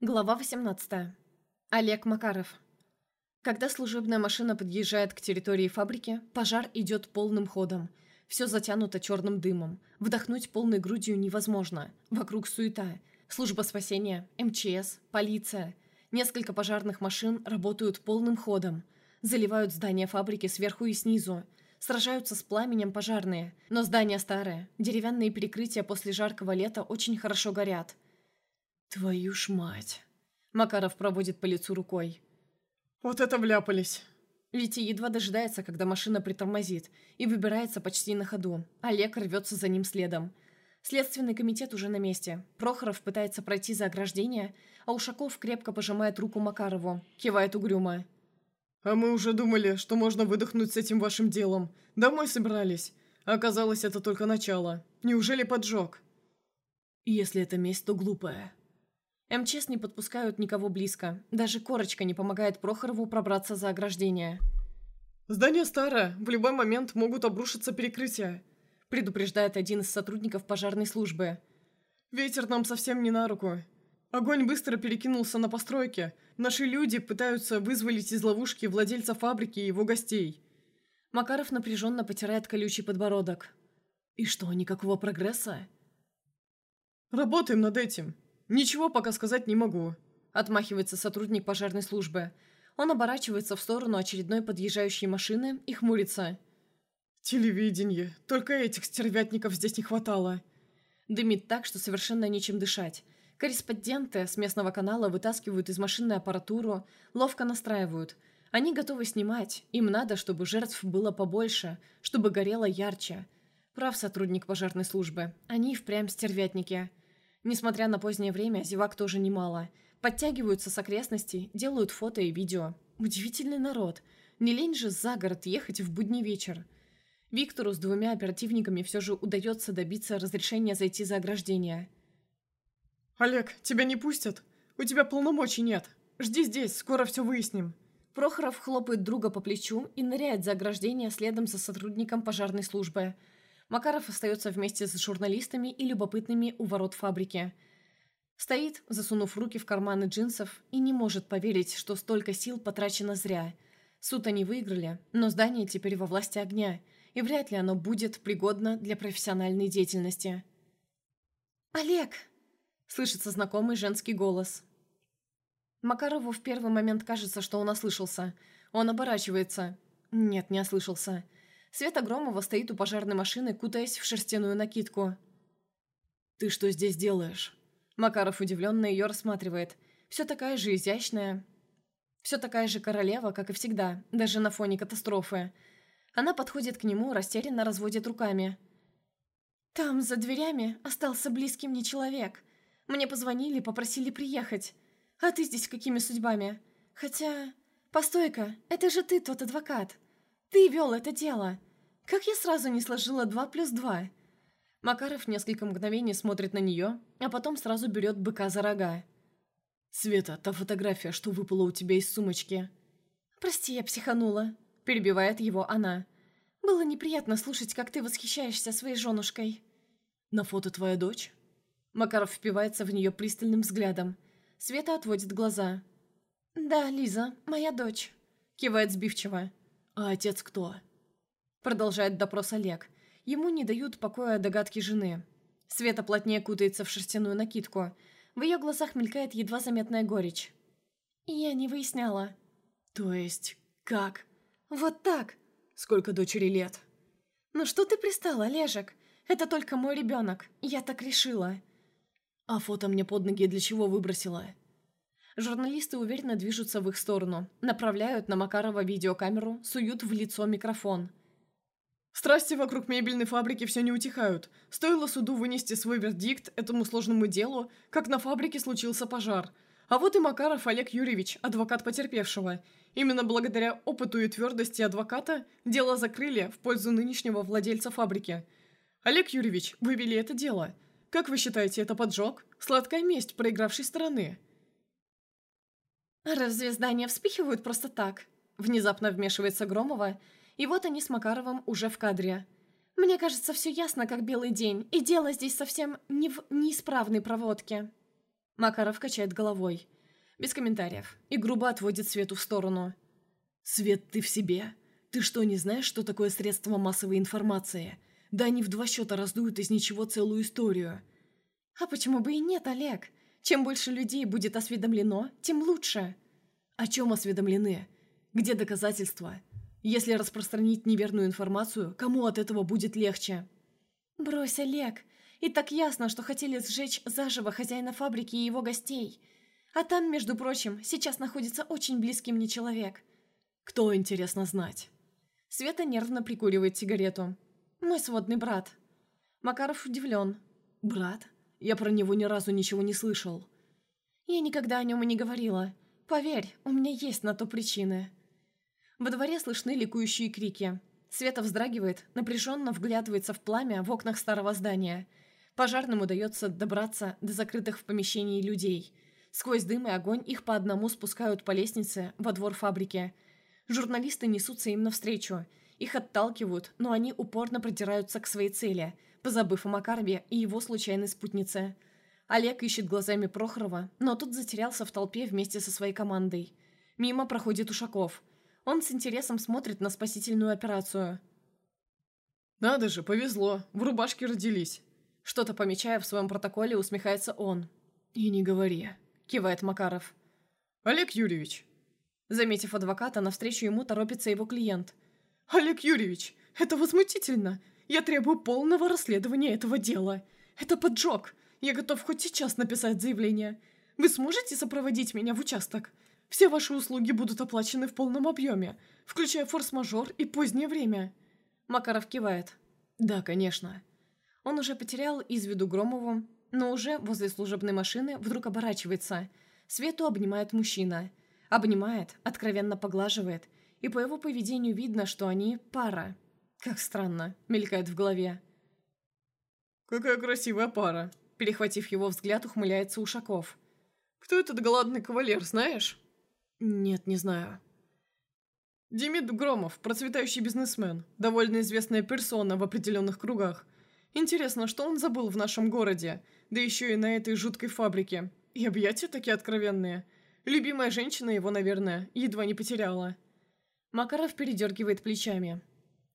Глава 18. Олег Макаров. Когда служебная машина подъезжает к территории фабрики, пожар идет полным ходом. Все затянуто черным дымом. Вдохнуть полной грудью невозможно. Вокруг суета. Служба спасения, МЧС, полиция. Несколько пожарных машин работают полным ходом. Заливают здание фабрики сверху и снизу. Сражаются с пламенем пожарные. Но здание старое. Деревянные перекрытия после жаркого лета очень хорошо горят. «Твою ж мать!» Макаров проводит по лицу рукой. «Вот это вляпались!» Витя едва дожидается, когда машина притормозит, и выбирается почти на ходу. Олег рвется за ним следом. Следственный комитет уже на месте. Прохоров пытается пройти за ограждение, а Ушаков крепко пожимает руку Макарову, кивает угрюмо. «А мы уже думали, что можно выдохнуть с этим вашим делом. Домой собирались. А оказалось, это только начало. Неужели поджог?» «Если это месть, то глупая», МЧС не подпускают никого близко. Даже корочка не помогает Прохорову пробраться за ограждение. «Здание старое. В любой момент могут обрушиться перекрытия», предупреждает один из сотрудников пожарной службы. «Ветер нам совсем не на руку. Огонь быстро перекинулся на постройки. Наши люди пытаются вызволить из ловушки владельца фабрики и его гостей». Макаров напряженно потирает колючий подбородок. «И что, никакого прогресса?» «Работаем над этим. «Ничего пока сказать не могу», – отмахивается сотрудник пожарной службы. Он оборачивается в сторону очередной подъезжающей машины и хмурится. «Телевидение. Только этих стервятников здесь не хватало». Дымит так, что совершенно нечем дышать. Корреспонденты с местного канала вытаскивают из машины аппаратуру, ловко настраивают. Они готовы снимать. Им надо, чтобы жертв было побольше, чтобы горело ярче. Прав сотрудник пожарной службы. Они впрямь стервятники. Несмотря на позднее время, зевак тоже немало. Подтягиваются с окрестностей, делают фото и видео. Удивительный народ. Не лень же за город ехать в будний вечер. Виктору с двумя оперативниками все же удается добиться разрешения зайти за ограждение. «Олег, тебя не пустят? У тебя полномочий нет. Жди здесь, скоро все выясним». Прохоров хлопает друга по плечу и ныряет за ограждение следом за сотрудником пожарной службы – Макаров остается вместе с журналистами и любопытными у ворот фабрики. Стоит, засунув руки в карманы джинсов, и не может поверить, что столько сил потрачено зря. Суд они выиграли, но здание теперь во власти огня, и вряд ли оно будет пригодно для профессиональной деятельности. «Олег!» – слышится знакомый женский голос. Макарову в первый момент кажется, что он ослышался. Он оборачивается. Нет, не ослышался. Света Громова стоит у пожарной машины, кутаясь в шерстяную накидку. «Ты что здесь делаешь?» Макаров удивленно ее рассматривает. Все такая же изящная. Все такая же королева, как и всегда, даже на фоне катастрофы. Она подходит к нему, растерянно разводит руками. «Там, за дверями, остался близкий мне человек. Мне позвонили, попросили приехать. А ты здесь какими судьбами? Хотя... Постой-ка, это же ты тот адвокат. Ты вел это дело. Как я сразу не сложила два плюс два?» Макаров несколько мгновений смотрит на нее, а потом сразу берет быка за рога. «Света, та фотография, что выпала у тебя из сумочки». «Прости, я психанула», – перебивает его она. «Было неприятно слушать, как ты восхищаешься своей женушкой». «На фото твоя дочь?» Макаров впивается в нее пристальным взглядом. Света отводит глаза. «Да, Лиза, моя дочь», – кивает сбивчиво. «А отец кто?» Продолжает допрос Олег. Ему не дают покоя догадки жены. Света плотнее кутается в шерстяную накидку. В ее глазах мелькает едва заметная горечь. «Я не выясняла». «То есть, как?» «Вот так». «Сколько дочери лет?» «Ну что ты пристала, Олежек? Это только мой ребенок. Я так решила». «А фото мне под ноги для чего выбросила?» Журналисты уверенно движутся в их сторону, направляют на Макарова видеокамеру, суют в лицо микрофон. Страсти вокруг мебельной фабрики все не утихают. Стоило суду вынести свой вердикт этому сложному делу, как на фабрике случился пожар. А вот и Макаров Олег Юрьевич, адвокат потерпевшего. Именно благодаря опыту и твердости адвоката дело закрыли в пользу нынешнего владельца фабрики. Олег Юрьевич, вы вели это дело. Как вы считаете, это поджог? Сладкая месть проигравшей стороны? «Разве здания вспихивают просто так?» Внезапно вмешивается Громова, и вот они с Макаровым уже в кадре. «Мне кажется, все ясно, как белый день, и дело здесь совсем не в неисправной проводке». Макаров качает головой. Без комментариев. И грубо отводит Свету в сторону. «Свет, ты в себе? Ты что, не знаешь, что такое средство массовой информации? Да они в два счета раздуют из ничего целую историю». «А почему бы и нет, Олег? Чем больше людей будет осведомлено, тем лучше». «О чем осведомлены? Где доказательства? Если распространить неверную информацию, кому от этого будет легче?» «Брось, Олег. И так ясно, что хотели сжечь заживо хозяина фабрики и его гостей. А там, между прочим, сейчас находится очень близкий мне человек. Кто, интересно знать?» Света нервно прикуривает сигарету. «Мой сводный брат». Макаров удивлен. «Брат? Я про него ни разу ничего не слышал». «Я никогда о нем и не говорила. Поверь, у меня есть на то причины». Во дворе слышны ликующие крики. Света вздрагивает, напряженно вглядывается в пламя в окнах старого здания. Пожарным удается добраться до закрытых в помещении людей. Сквозь дым и огонь их по одному спускают по лестнице во двор фабрики. Журналисты несутся им навстречу. Их отталкивают, но они упорно продираются к своей цели, позабыв о Макарбе и его случайной спутнице. Олег ищет глазами Прохорова, но тот затерялся в толпе вместе со своей командой. Мимо проходит Ушаков – он с интересом смотрит на спасительную операцию. «Надо же, повезло. В рубашке родились». Что-то помечая в своем протоколе, усмехается он. «И не говори», — кивает Макаров. «Олег Юрьевич». Заметив адвоката, навстречу ему торопится его клиент. «Олег Юрьевич, это возмутительно. Я требую полного расследования этого дела. Это поджог. Я готов хоть сейчас написать заявление. Вы сможете сопроводить меня в участок? Все ваши услуги будут оплачены в полном объеме, включая форс-мажор и позднее время». Макаров кивает. «Да, конечно». Он уже потерял из виду Громову, но уже возле служебной машины вдруг оборачивается. Свету обнимает мужчина. Обнимает, откровенно поглаживает, и по его поведению видно, что они пара. Как странно, мелькает в голове. «Какая красивая пара!» Перехватив его взгляд, ухмыляется Ушаков. «Кто этот голодный кавалер, знаешь?» «Нет, не знаю». Демид Громов, процветающий бизнесмен, довольно известная персона в определенных кругах. Интересно, что он забыл в нашем городе, да еще и на этой жуткой фабрике. И объятия такие откровенные. Любимая женщина его, наверное, едва не потеряла. Макаров передергивает плечами.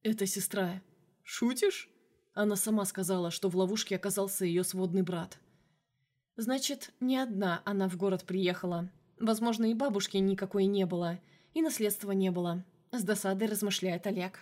«Это сестра». «Шутишь?» Она сама сказала, что в ловушке оказался ее сводный брат. «Значит, не одна она в город приехала, Возможно, и бабушки никакой не было, и наследства не было. С досадой размышляет Олег.